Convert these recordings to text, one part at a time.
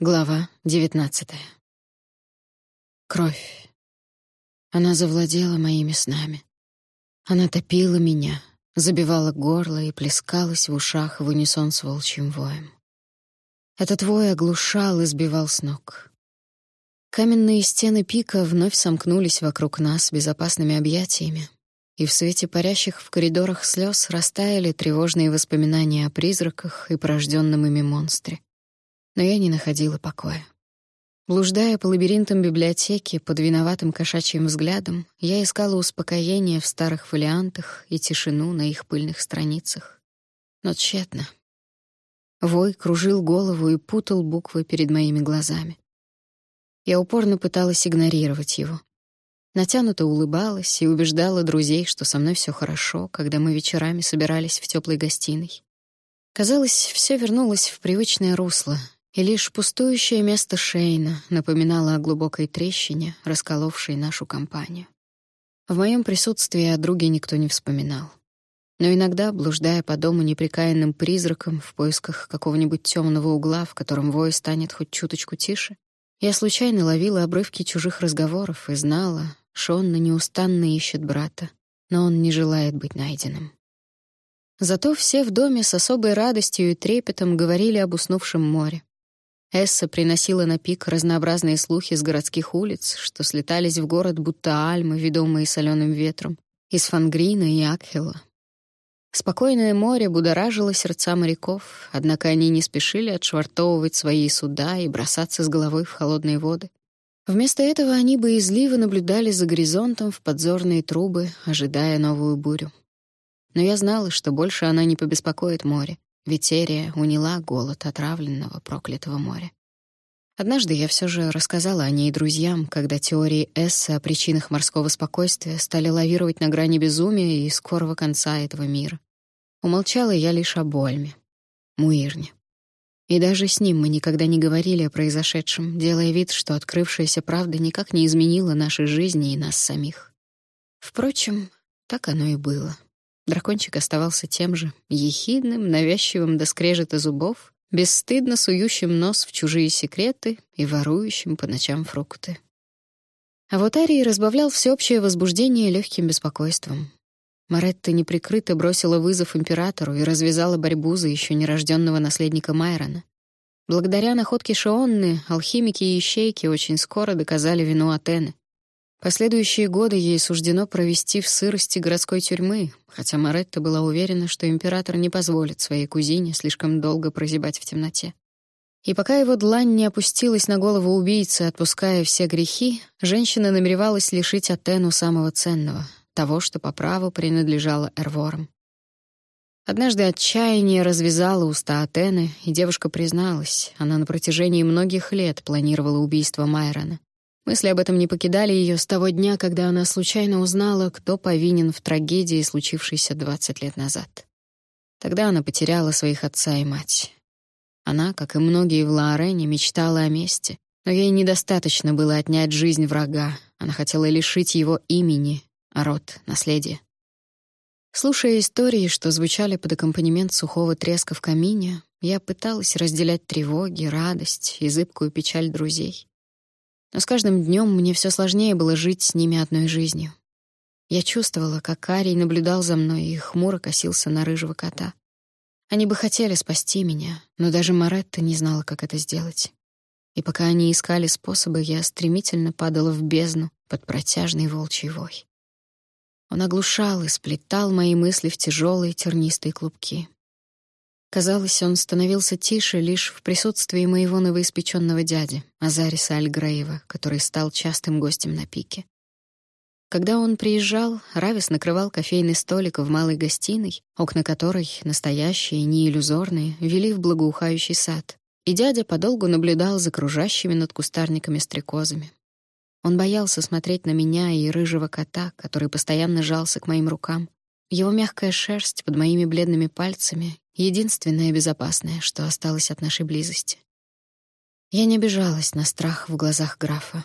Глава девятнадцатая. Кровь. Она завладела моими снами. Она топила меня, забивала горло и плескалась в ушах в унисон с волчьим воем. Этот вой оглушал и сбивал с ног. Каменные стены пика вновь сомкнулись вокруг нас безопасными объятиями, и в свете парящих в коридорах слез растаяли тревожные воспоминания о призраках и порожденном ими монстре но я не находила покоя. Блуждая по лабиринтам библиотеки под виноватым кошачьим взглядом, я искала успокоение в старых фолиантах и тишину на их пыльных страницах. Но тщетно. Вой кружил голову и путал буквы перед моими глазами. Я упорно пыталась игнорировать его. Натянуто улыбалась и убеждала друзей, что со мной все хорошо, когда мы вечерами собирались в теплой гостиной. Казалось, все вернулось в привычное русло, и лишь пустующее место Шейна напоминало о глубокой трещине, расколовшей нашу компанию. В моем присутствии о друге никто не вспоминал. Но иногда, блуждая по дому неприкаянным призраком в поисках какого-нибудь темного угла, в котором вой станет хоть чуточку тише, я случайно ловила обрывки чужих разговоров и знала, Шонна неустанно ищет брата, но он не желает быть найденным. Зато все в доме с особой радостью и трепетом говорили об уснувшем море. Эсса приносила на пик разнообразные слухи с городских улиц, что слетались в город будто альмы, ведомые соленым ветром, из Фангрина и Акхела. Спокойное море будоражило сердца моряков, однако они не спешили отшвартовывать свои суда и бросаться с головой в холодные воды. Вместо этого они боязливо наблюдали за горизонтом в подзорные трубы, ожидая новую бурю. Но я знала, что больше она не побеспокоит море. Витерия уняла голод отравленного проклятого моря. Однажды я все же рассказала о ней друзьям, когда теории Эсса о причинах морского спокойствия стали лавировать на грани безумия и скорого конца этого мира. Умолчала я лишь о Больме, Муирне. И даже с ним мы никогда не говорили о произошедшем, делая вид, что открывшаяся правда никак не изменила нашей жизни и нас самих. Впрочем, так оно и было. Дракончик оставался тем же, ехидным, навязчивым до скрежета зубов, бесстыдно сующим нос в чужие секреты и ворующим по ночам фрукты. А вот Арий разбавлял всеобщее возбуждение легким беспокойством. Маретта неприкрыто бросила вызов императору и развязала борьбу за еще нерожденного наследника Майрона. Благодаря находке Шионны алхимики и ищейки очень скоро доказали вину Атены. Последующие годы ей суждено провести в сырости городской тюрьмы, хотя Маретта была уверена, что император не позволит своей кузине слишком долго прозябать в темноте. И пока его длань не опустилась на голову убийцы, отпуская все грехи, женщина намеревалась лишить Атену самого ценного, того, что по праву принадлежало Эрворам. Однажды отчаяние развязало уста Атены, и девушка призналась, она на протяжении многих лет планировала убийство Майрона. Мысли об этом не покидали ее с того дня, когда она случайно узнала, кто повинен в трагедии, случившейся 20 лет назад. Тогда она потеряла своих отца и мать. Она, как и многие в Лаарене, мечтала о мести, но ей недостаточно было отнять жизнь врага. Она хотела лишить его имени, а род — наследия. Слушая истории, что звучали под аккомпанемент сухого треска в камине, я пыталась разделять тревоги, радость и зыбкую печаль друзей. Но с каждым днем мне все сложнее было жить с ними одной жизнью. Я чувствовала, как Карий наблюдал за мной и хмуро косился на рыжего кота. Они бы хотели спасти меня, но даже Маретта не знала, как это сделать. И пока они искали способы, я стремительно падала в бездну под протяжный волчий вой. Он оглушал и сплетал мои мысли в тяжелые тернистые клубки. Казалось, он становился тише лишь в присутствии моего новоиспеченного дяди, Азариса Альграева, который стал частым гостем на пике. Когда он приезжал, Равис накрывал кофейный столик в малой гостиной, окна которой, настоящие, не иллюзорные, вели в благоухающий сад, и дядя подолгу наблюдал за кружащими над кустарниками стрекозами. Он боялся смотреть на меня и рыжего кота, который постоянно жался к моим рукам. Его мягкая шерсть под моими бледными пальцами единственное безопасное, что осталось от нашей близости. Я не обижалась на страх в глазах графа.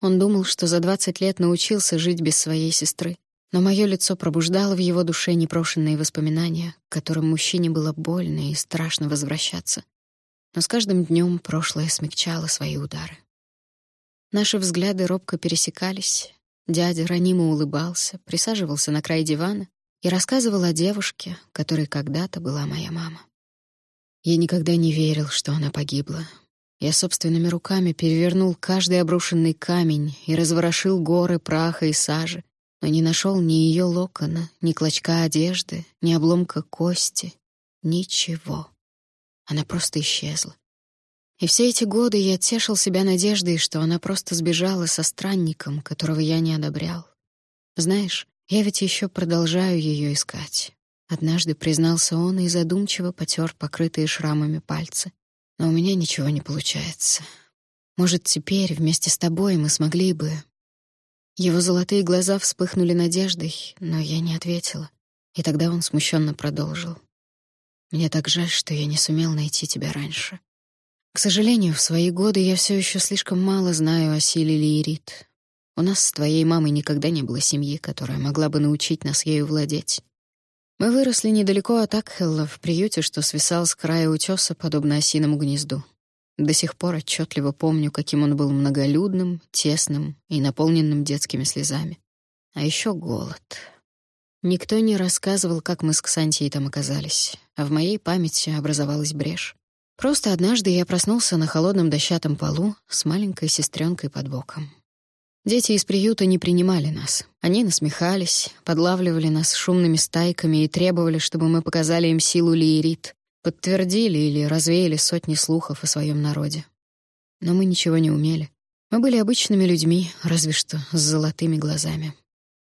Он думал, что за двадцать лет научился жить без своей сестры, но мое лицо пробуждало в его душе непрошенные воспоминания, к которым мужчине было больно и страшно возвращаться. но с каждым днем прошлое смягчало свои удары. Наши взгляды робко пересекались. Дядя ранимо улыбался, присаживался на край дивана и рассказывал о девушке, которой когда-то была моя мама. Я никогда не верил, что она погибла. Я собственными руками перевернул каждый обрушенный камень и разворошил горы праха и сажи, но не нашел ни ее локона, ни клочка одежды, ни обломка кости, ничего. Она просто исчезла. И все эти годы я тешил себя надеждой, что она просто сбежала со странником, которого я не одобрял. Знаешь, я ведь еще продолжаю ее искать. Однажды признался он и задумчиво потер покрытые шрамами пальцы. Но у меня ничего не получается. Может, теперь вместе с тобой мы смогли бы... Его золотые глаза вспыхнули надеждой, но я не ответила. И тогда он смущенно продолжил. Мне так жаль, что я не сумел найти тебя раньше. К сожалению, в свои годы я все еще слишком мало знаю о силе Лиерит. У нас с твоей мамой никогда не было семьи, которая могла бы научить нас ею владеть. Мы выросли недалеко от Акхелла, в приюте, что свисал с края утеса, подобно осиному гнезду. До сих пор отчетливо помню, каким он был многолюдным, тесным и наполненным детскими слезами. А еще голод. Никто не рассказывал, как мы с Ксантией там оказались, а в моей памяти образовалась брешь. Просто однажды я проснулся на холодном дощатом полу с маленькой сестренкой под боком. Дети из приюта не принимали нас. Они насмехались, подлавливали нас шумными стайками и требовали, чтобы мы показали им силу лиерит, подтвердили или развеяли сотни слухов о своем народе. Но мы ничего не умели. Мы были обычными людьми, разве что с золотыми глазами.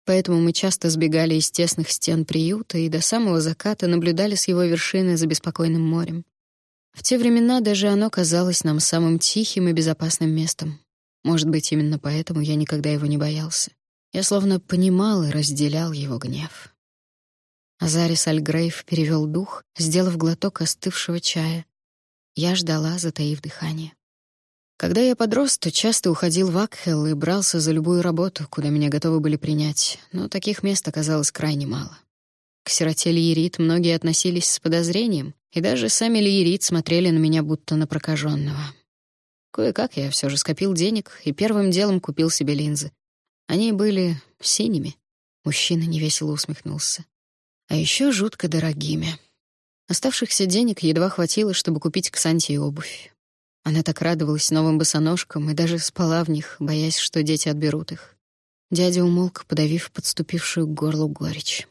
Поэтому мы часто сбегали из тесных стен приюта и до самого заката наблюдали с его вершины за беспокойным морем. В те времена даже оно казалось нам самым тихим и безопасным местом. Может быть, именно поэтому я никогда его не боялся. Я словно понимал и разделял его гнев. Азарис Альгрейв перевел дух, сделав глоток остывшего чая. Я ждала, затаив дыхание. Когда я подрос, то часто уходил в Акхел и брался за любую работу, куда меня готовы были принять, но таких мест оказалось крайне мало. К сироте Лиерит многие относились с подозрением, и даже сами Лиерит смотрели на меня будто на прокаженного. Кое-как я все же скопил денег и первым делом купил себе линзы. Они были синими. Мужчина невесело усмехнулся. А еще жутко дорогими. Оставшихся денег едва хватило, чтобы купить Ксанти обувь. Она так радовалась новым босоножкам и даже спала в них, боясь, что дети отберут их. Дядя умолк, подавив подступившую к горлу горечь.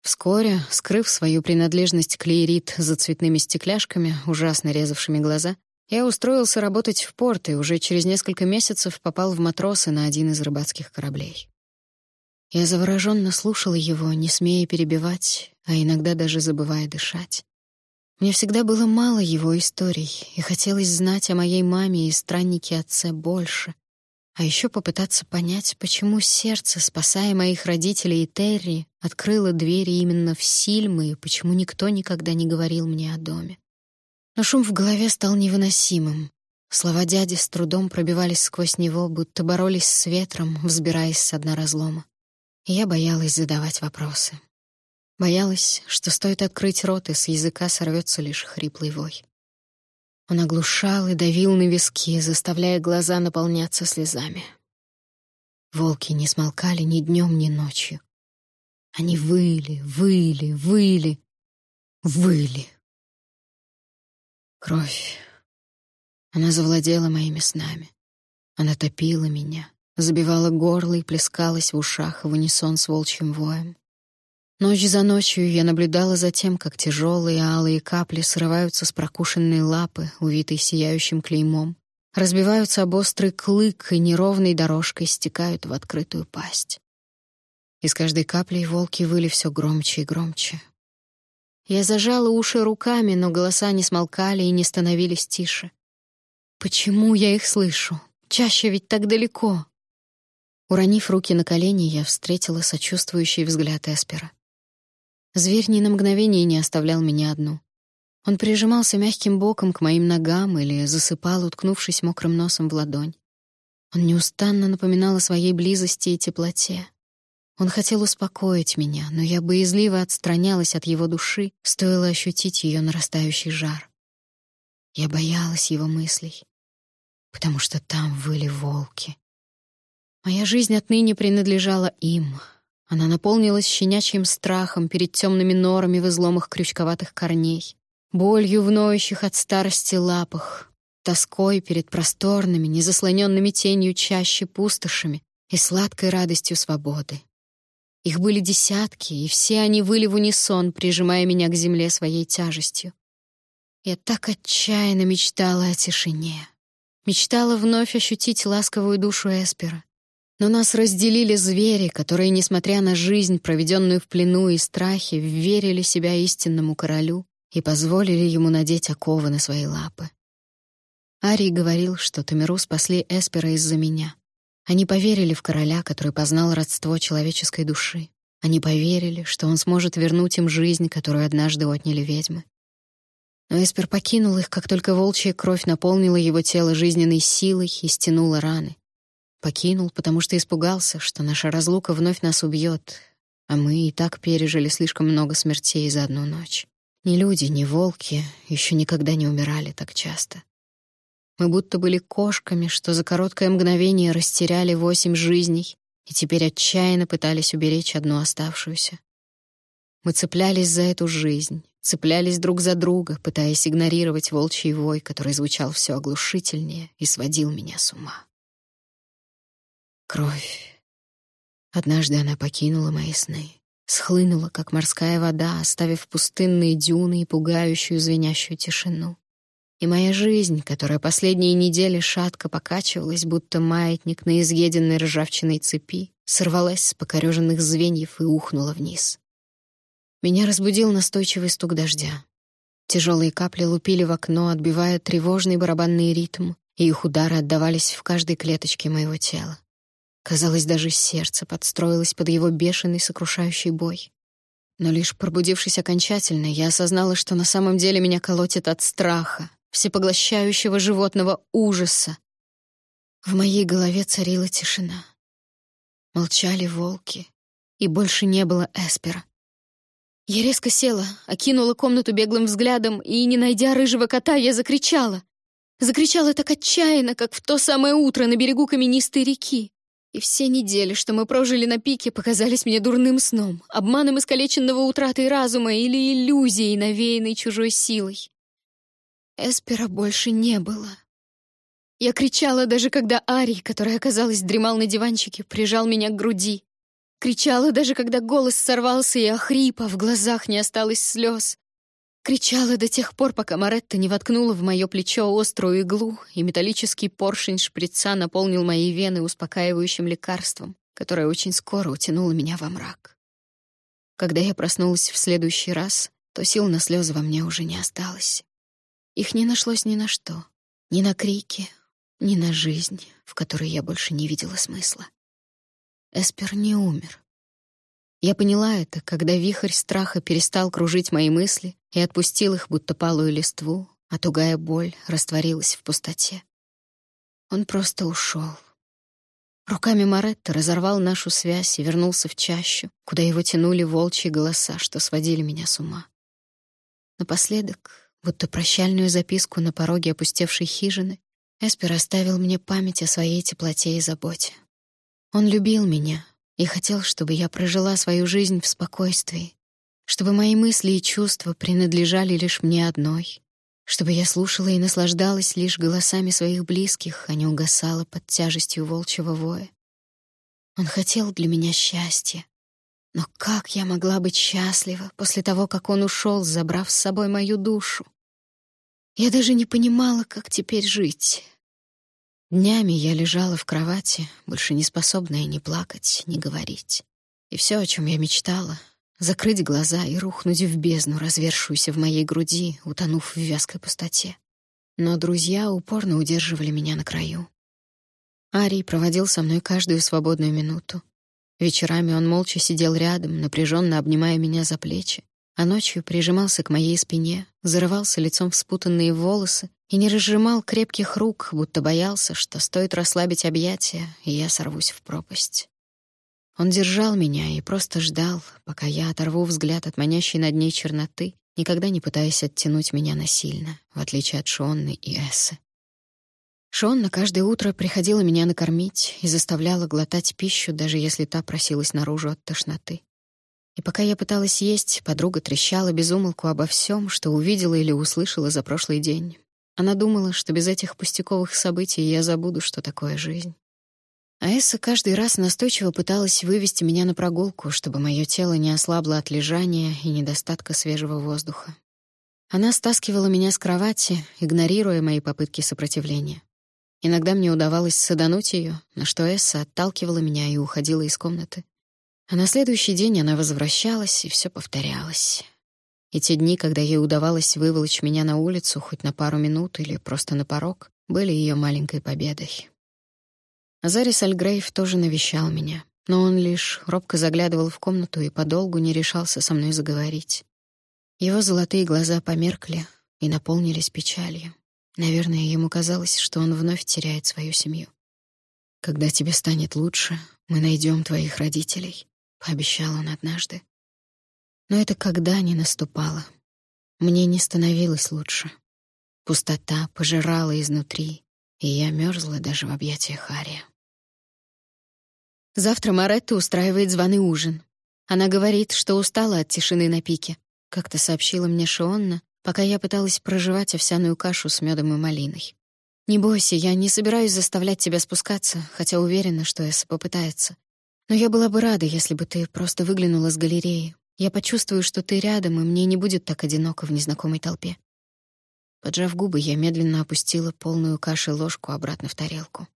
Вскоре, скрыв свою принадлежность к лиерит за цветными стекляшками, ужасно резавшими глаза, я устроился работать в порт и уже через несколько месяцев попал в матросы на один из рыбацких кораблей. Я завороженно слушала его, не смея перебивать, а иногда даже забывая дышать. Мне всегда было мало его историй, и хотелось знать о моей маме и страннике отце больше. А еще попытаться понять, почему сердце, спасая моих родителей и Терри, открыло двери именно в Сильмы, и почему никто никогда не говорил мне о доме. Но шум в голове стал невыносимым. Слова дяди с трудом пробивались сквозь него, будто боролись с ветром, взбираясь с дна разлома. Я боялась задавать вопросы. Боялась, что стоит открыть рот, и с языка сорвется лишь хриплый вой. Он оглушал и давил на виски, заставляя глаза наполняться слезами. Волки не смолкали ни днем, ни ночью. Они выли, выли, выли, выли. Кровь. Она завладела моими снами. Она топила меня, забивала горло и плескалась в ушах в унисон с волчьим воем. Ночь за ночью я наблюдала за тем, как тяжелые алые капли срываются с прокушенной лапы, увитой сияющим клеймом, разбиваются об острый клык и неровной дорожкой стекают в открытую пасть. Из каждой капли волки выли все громче и громче. Я зажала уши руками, но голоса не смолкали и не становились тише. Почему я их слышу? Чаще ведь так далеко. Уронив руки на колени, я встретила сочувствующий взгляд Эспера. Зверь ни на мгновение не оставлял меня одну. Он прижимался мягким боком к моим ногам или засыпал, уткнувшись мокрым носом в ладонь. Он неустанно напоминал о своей близости и теплоте. Он хотел успокоить меня, но я боязливо отстранялась от его души, стоило ощутить ее нарастающий жар. Я боялась его мыслей, потому что там выли волки. Моя жизнь отныне принадлежала им. Она наполнилась щенячьим страхом перед темными норами в изломах крючковатых корней, болью в ноющих от старости лапах, тоской перед просторными, незаслоненными тенью чаще пустошами и сладкой радостью свободы. Их были десятки, и все они выли в унисон, прижимая меня к земле своей тяжестью. Я так отчаянно мечтала о тишине. Мечтала вновь ощутить ласковую душу Эспера. Но нас разделили звери, которые, несмотря на жизнь, проведенную в плену и страхе, верили себя истинному королю и позволили ему надеть оковы на свои лапы. Арий говорил, что Тамиру спасли Эспера из-за меня. Они поверили в короля, который познал родство человеческой души. Они поверили, что он сможет вернуть им жизнь, которую однажды отняли ведьмы. Но Эспер покинул их, как только волчья кровь наполнила его тело жизненной силой и стянула раны. Покинул, потому что испугался, что наша разлука вновь нас убьет, а мы и так пережили слишком много смертей за одну ночь. Ни люди, ни волки еще никогда не умирали так часто. Мы будто были кошками, что за короткое мгновение растеряли восемь жизней и теперь отчаянно пытались уберечь одну оставшуюся. Мы цеплялись за эту жизнь, цеплялись друг за друга, пытаясь игнорировать волчий вой, который звучал все оглушительнее и сводил меня с ума. Кровь. Однажды она покинула мои сны, схлынула, как морская вода, оставив пустынные дюны и пугающую звенящую тишину. И моя жизнь, которая последние недели шатко покачивалась, будто маятник на изъеденной ржавчиной цепи, сорвалась с покореженных звеньев и ухнула вниз. Меня разбудил настойчивый стук дождя. Тяжелые капли лупили в окно, отбивая тревожный барабанный ритм, и их удары отдавались в каждой клеточке моего тела. Казалось, даже сердце подстроилось под его бешеный сокрушающий бой. Но лишь пробудившись окончательно, я осознала, что на самом деле меня колотит от страха, всепоглощающего животного ужаса. В моей голове царила тишина. Молчали волки, и больше не было Эспера. Я резко села, окинула комнату беглым взглядом, и, не найдя рыжего кота, я закричала. Закричала так отчаянно, как в то самое утро на берегу каменистой реки. И все недели, что мы прожили на пике, показались мне дурным сном, обманом искалеченного утратой разума или иллюзией, навеянной чужой силой. Эспера больше не было. Я кричала даже когда Арий, который, оказалось, дремал на диванчике, прижал меня к груди. Кричала даже когда голос сорвался и охрип, а в глазах не осталось слез. Кричала до тех пор, пока Маретта не воткнула в мое плечо острую иглу, и металлический поршень шприца наполнил мои вены успокаивающим лекарством, которое очень скоро утянуло меня во мрак. Когда я проснулась в следующий раз, то сил на слезы во мне уже не осталось. Их не нашлось ни на что. Ни на крики, ни на жизнь, в которой я больше не видела смысла. Эспер не умер. Я поняла это, когда вихрь страха перестал кружить мои мысли и отпустил их, будто палую листву, а тугая боль растворилась в пустоте. Он просто ушел. Руками Маретта разорвал нашу связь и вернулся в чащу, куда его тянули волчьи голоса, что сводили меня с ума. Напоследок Будто прощальную записку на пороге опустевшей хижины, Эспер оставил мне память о своей теплоте и заботе. Он любил меня и хотел, чтобы я прожила свою жизнь в спокойствии, чтобы мои мысли и чувства принадлежали лишь мне одной, чтобы я слушала и наслаждалась лишь голосами своих близких, а не угасала под тяжестью волчьего воя. Он хотел для меня счастья. Но как я могла быть счастлива после того, как он ушел, забрав с собой мою душу? Я даже не понимала, как теперь жить. Днями я лежала в кровати, больше не способная ни плакать, ни говорить. И все, о чем я мечтала — закрыть глаза и рухнуть в бездну, развершуюся в моей груди, утонув в вязкой пустоте. Но друзья упорно удерживали меня на краю. Арий проводил со мной каждую свободную минуту. Вечерами он молча сидел рядом, напряженно обнимая меня за плечи, а ночью прижимался к моей спине, зарывался лицом в спутанные волосы и не разжимал крепких рук, будто боялся, что стоит расслабить объятия, и я сорвусь в пропасть. Он держал меня и просто ждал, пока я оторву взгляд от манящей над ней черноты никогда не пытаясь оттянуть меня насильно, в отличие от Шонны и Эссы. Шонна каждое утро приходила меня накормить и заставляла глотать пищу, даже если та просилась наружу от тошноты. И пока я пыталась есть, подруга трещала безумолку обо всем, что увидела или услышала за прошлый день. Она думала, что без этих пустяковых событий я забуду, что такое жизнь. А Эсса каждый раз настойчиво пыталась вывести меня на прогулку, чтобы мое тело не ослабло от лежания и недостатка свежего воздуха. Она стаскивала меня с кровати, игнорируя мои попытки сопротивления. Иногда мне удавалось садануть ее, на что Эсса отталкивала меня и уходила из комнаты. А на следующий день она возвращалась, и все повторялось. И те дни, когда ей удавалось выволочь меня на улицу хоть на пару минут или просто на порог, были ее маленькой победой. Азарис Альгрейв тоже навещал меня, но он лишь робко заглядывал в комнату и подолгу не решался со мной заговорить. Его золотые глаза померкли и наполнились печалью. Наверное, ему казалось, что он вновь теряет свою семью. «Когда тебе станет лучше, мы найдем твоих родителей», — пообещал он однажды. Но это когда не наступало. Мне не становилось лучше. Пустота пожирала изнутри, и я мерзла даже в объятиях Ария. Завтра Маретта устраивает званый ужин. Она говорит, что устала от тишины на пике, как-то сообщила мне Шионна, пока я пыталась проживать овсяную кашу с медом и малиной. «Не бойся, я не собираюсь заставлять тебя спускаться, хотя уверена, что Эсса попытается. Но я была бы рада, если бы ты просто выглянула с галереи. Я почувствую, что ты рядом, и мне не будет так одиноко в незнакомой толпе». Поджав губы, я медленно опустила полную каши ложку обратно в тарелку.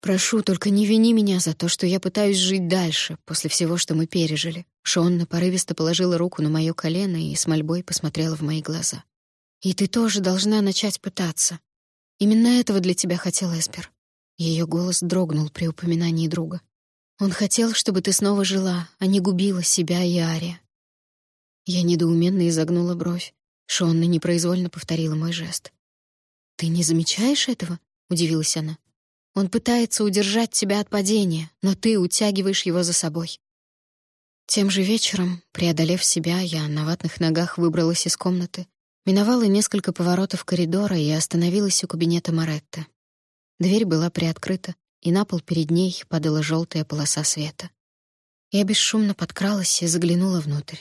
Прошу, только не вини меня за то, что я пытаюсь жить дальше, после всего, что мы пережили. Шонна порывисто положила руку на моё колено и с мольбой посмотрела в мои глаза. И ты тоже должна начать пытаться. Именно этого для тебя хотел Эспер. Её голос дрогнул при упоминании друга. Он хотел, чтобы ты снова жила, а не губила себя и Ария. Я недоуменно изогнула бровь. Шонна непроизвольно повторила мой жест. «Ты не замечаешь этого?» — удивилась она. Он пытается удержать тебя от падения, но ты утягиваешь его за собой. Тем же вечером, преодолев себя, я на ватных ногах выбралась из комнаты, миновала несколько поворотов коридора и остановилась у кабинета Маретты. Дверь была приоткрыта, и на пол перед ней падала желтая полоса света. Я бесшумно подкралась и заглянула внутрь.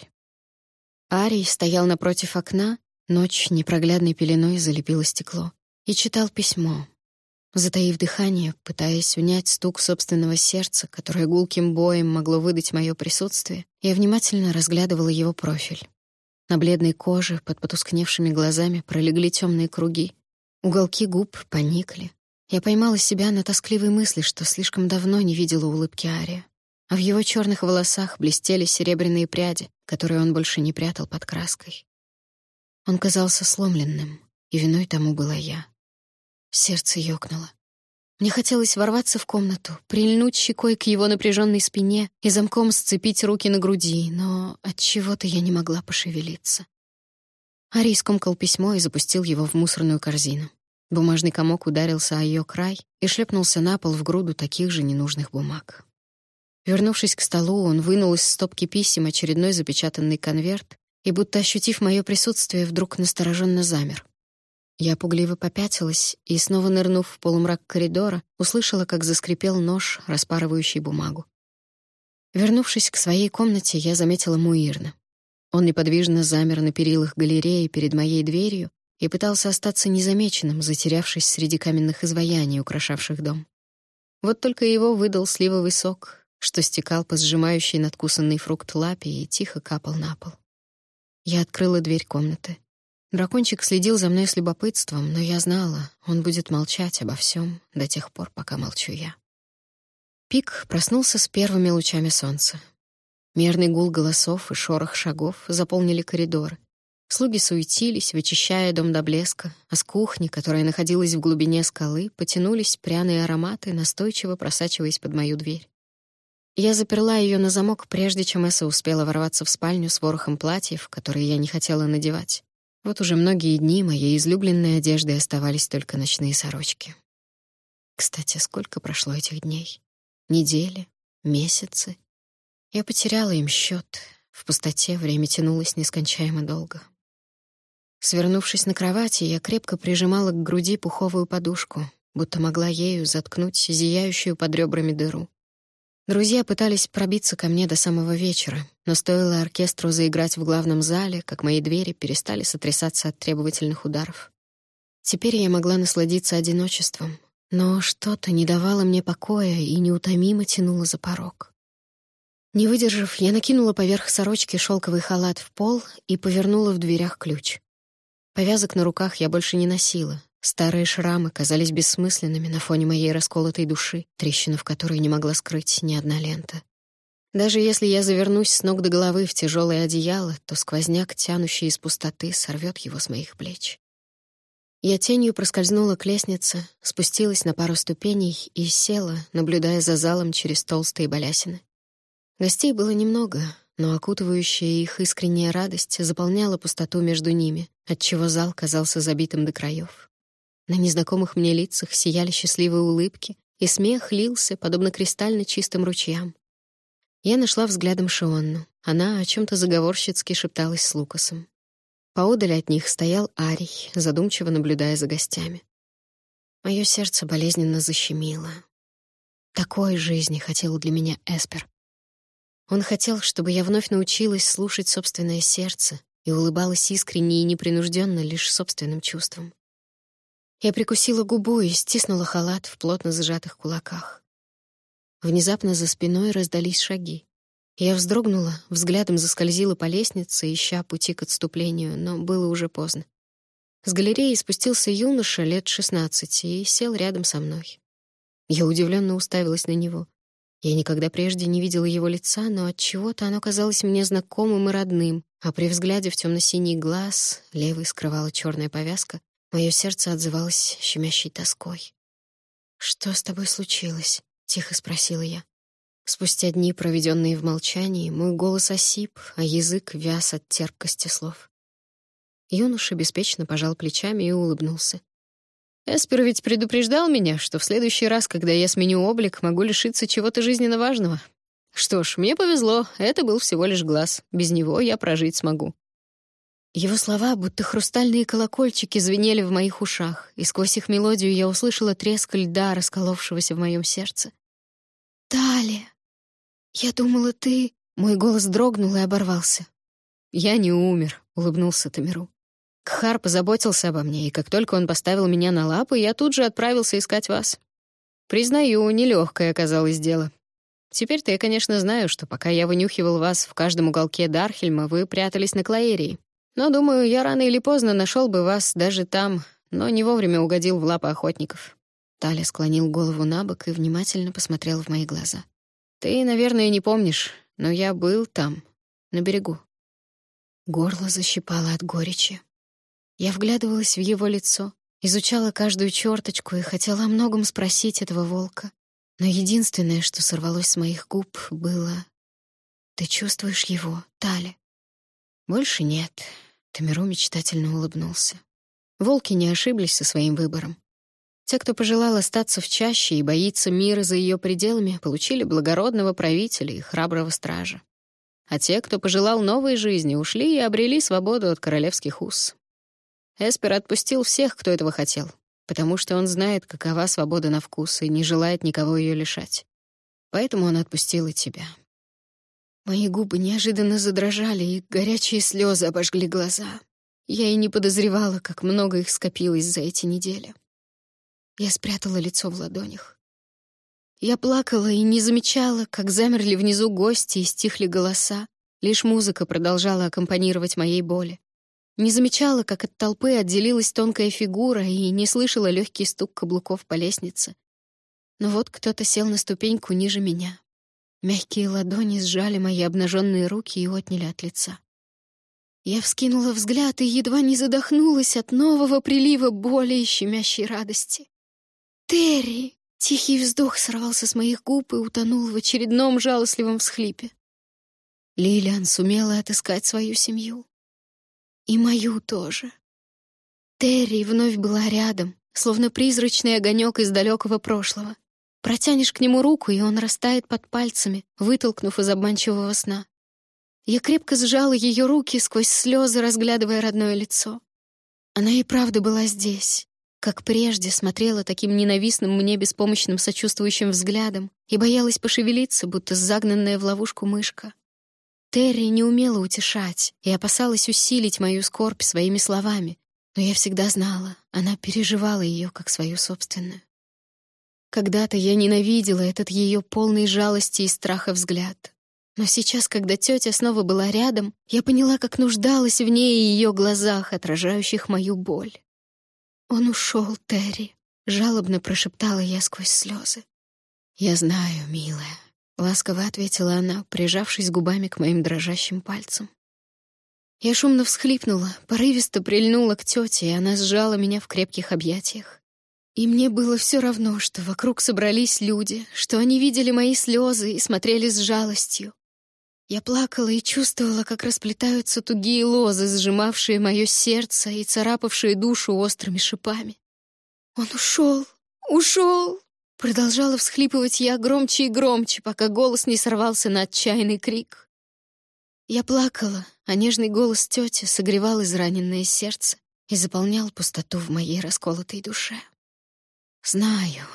Арий стоял напротив окна, ночь непроглядной пеленой залепила стекло, и читал письмо, Затаив дыхание, пытаясь унять стук собственного сердца, которое гулким боем могло выдать мое присутствие, я внимательно разглядывала его профиль. На бледной коже под потускневшими глазами пролегли темные круги. Уголки губ поникли. Я поймала себя на тоскливой мысли, что слишком давно не видела улыбки Ария. А в его черных волосах блестели серебряные пряди, которые он больше не прятал под краской. Он казался сломленным, и виной тому была я. Сердце ёкнуло. Мне хотелось ворваться в комнату, прильнуть щекой к его напряженной спине и замком сцепить руки на груди, но от чего-то я не могла пошевелиться. Арий скомкал письмо и запустил его в мусорную корзину. Бумажный комок ударился о ее край и шлепнулся на пол в груду таких же ненужных бумаг. Вернувшись к столу, он вынул из стопки писем очередной запечатанный конверт и, будто ощутив мое присутствие, вдруг настороженно замер. Я пугливо попятилась и, снова нырнув в полумрак коридора, услышала, как заскрипел нож, распарывающий бумагу. Вернувшись к своей комнате, я заметила Муирна. Он неподвижно замер на перилах галереи перед моей дверью и пытался остаться незамеченным, затерявшись среди каменных изваяний, украшавших дом. Вот только его выдал сливовый сок, что стекал по сжимающей надкусанный фрукт лапе и тихо капал на пол. Я открыла дверь комнаты. Дракончик следил за мной с любопытством, но я знала, он будет молчать обо всем до тех пор, пока молчу я. Пик проснулся с первыми лучами солнца. Мерный гул голосов и шорох шагов заполнили коридор. Слуги суетились, вычищая дом до блеска, а с кухни, которая находилась в глубине скалы, потянулись пряные ароматы, настойчиво просачиваясь под мою дверь. Я заперла ее на замок, прежде чем Эсса успела ворваться в спальню с ворохом платьев, которые я не хотела надевать. Вот уже многие дни моей излюбленной одеждой оставались только ночные сорочки. Кстати, сколько прошло этих дней? Недели? Месяцы? Я потеряла им счет. В пустоте время тянулось нескончаемо долго. Свернувшись на кровати, я крепко прижимала к груди пуховую подушку, будто могла ею заткнуть зияющую под ребрами дыру. Друзья пытались пробиться ко мне до самого вечера, но стоило оркестру заиграть в главном зале, как мои двери перестали сотрясаться от требовательных ударов. Теперь я могла насладиться одиночеством, но что-то не давало мне покоя и неутомимо тянуло за порог. Не выдержав, я накинула поверх сорочки шелковый халат в пол и повернула в дверях ключ. Повязок на руках я больше не носила, Старые шрамы казались бессмысленными на фоне моей расколотой души, трещину в которой не могла скрыть ни одна лента. Даже если я завернусь с ног до головы в тяжелое одеяло, то сквозняк, тянущий из пустоты, сорвет его с моих плеч. Я тенью проскользнула к лестнице, спустилась на пару ступеней и села, наблюдая за залом через толстые балясины. Гостей было немного, но окутывающая их искренняя радость заполняла пустоту между ними, отчего зал казался забитым до краев. На незнакомых мне лицах сияли счастливые улыбки, и смех лился, подобно кристально чистым ручьям. Я нашла взглядом Шионну. Она о чем то заговорщицки шепталась с Лукасом. Поодаль от них стоял Арий, задумчиво наблюдая за гостями. Мое сердце болезненно защемило. Такой жизни хотел для меня Эспер. Он хотел, чтобы я вновь научилась слушать собственное сердце и улыбалась искренне и непринужденно лишь собственным чувствам. Я прикусила губу и стиснула халат в плотно сжатых кулаках. Внезапно за спиной раздались шаги. Я вздрогнула, взглядом заскользила по лестнице, ища пути к отступлению, но было уже поздно. С галереи спустился юноша лет шестнадцати и сел рядом со мной. Я удивленно уставилась на него. Я никогда прежде не видела его лица, но от чего-то оно казалось мне знакомым и родным, а при взгляде в темно-синий глаз, левый скрывала черная повязка, Мое сердце отзывалось щемящей тоской. «Что с тобой случилось?» — тихо спросила я. Спустя дни, проведенные в молчании, мой голос осип, а язык вяз от терпкости слов. Юноша беспечно пожал плечами и улыбнулся. «Эспер ведь предупреждал меня, что в следующий раз, когда я сменю облик, могу лишиться чего-то жизненно важного. Что ж, мне повезло, это был всего лишь глаз. Без него я прожить смогу. Его слова, будто хрустальные колокольчики, звенели в моих ушах, и сквозь их мелодию я услышала треск льда, расколовшегося в моем сердце. «Талия! Я думала, ты...» Мой голос дрогнул и оборвался. «Я не умер», — улыбнулся Тамиру. Кхар позаботился обо мне, и как только он поставил меня на лапы, я тут же отправился искать вас. Признаю, нелегкое оказалось дело. Теперь-то я, конечно, знаю, что пока я вынюхивал вас в каждом уголке Дархельма, вы прятались на Клаэрии. Но, думаю, я рано или поздно нашел бы вас даже там, но не вовремя угодил в лапы охотников». Таля склонил голову на бок и внимательно посмотрел в мои глаза. «Ты, наверное, не помнишь, но я был там, на берегу». Горло защипало от горечи. Я вглядывалась в его лицо, изучала каждую черточку и хотела о многом спросить этого волка. Но единственное, что сорвалось с моих губ, было «Ты чувствуешь его, Таля?» «Больше нет. Тамиру мечтательно улыбнулся. Волки не ошиблись со своим выбором. Те, кто пожелал остаться в чаще и боится мира за ее пределами, получили благородного правителя и храброго стража. А те, кто пожелал новой жизни, ушли и обрели свободу от королевских уз. Эспер отпустил всех, кто этого хотел, потому что он знает, какова свобода на вкус и не желает никого ее лишать. Поэтому он отпустил и тебя. Мои губы неожиданно задрожали, и горячие слезы обожгли глаза. Я и не подозревала, как много их скопилось за эти недели. Я спрятала лицо в ладонях. Я плакала и не замечала, как замерли внизу гости и стихли голоса. Лишь музыка продолжала аккомпанировать моей боли. Не замечала, как от толпы отделилась тонкая фигура и не слышала легкий стук каблуков по лестнице. Но вот кто-то сел на ступеньку ниже меня. Мягкие ладони сжали мои обнаженные руки и отняли от лица. Я вскинула взгляд и едва не задохнулась от нового прилива боли и щемящей радости. «Терри!» — тихий вздох сорвался с моих губ и утонул в очередном жалостливом всхлипе. Лилиан сумела отыскать свою семью. И мою тоже. Терри вновь была рядом, словно призрачный огонек из далекого прошлого. Протянешь к нему руку, и он растает под пальцами, вытолкнув из обманчивого сна. Я крепко сжала ее руки сквозь слезы, разглядывая родное лицо. Она и правда была здесь, как прежде смотрела таким ненавистным мне беспомощным сочувствующим взглядом и боялась пошевелиться, будто загнанная в ловушку мышка. Терри не умела утешать и опасалась усилить мою скорбь своими словами, но я всегда знала, она переживала ее как свою собственную. Когда-то я ненавидела этот ее полный жалости и страха взгляд. Но сейчас, когда тетя снова была рядом, я поняла, как нуждалась в ней и ее глазах, отражающих мою боль. «Он ушел, Терри», — жалобно прошептала я сквозь слезы. «Я знаю, милая», — ласково ответила она, прижавшись губами к моим дрожащим пальцам. Я шумно всхлипнула, порывисто прильнула к тете, и она сжала меня в крепких объятиях. И мне было все равно, что вокруг собрались люди, что они видели мои слезы и смотрели с жалостью. Я плакала и чувствовала, как расплетаются тугие лозы, сжимавшие мое сердце и царапавшие душу острыми шипами. «Он ушел! Ушел!» Продолжала всхлипывать я громче и громче, пока голос не сорвался на отчаянный крик. Я плакала, а нежный голос тети согревал израненное сердце и заполнял пустоту в моей расколотой душе. «Знаю,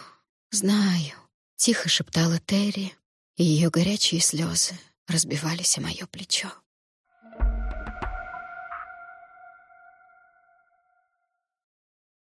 знаю», — тихо шептала Терри, и ее горячие слезы разбивались о мое плечо.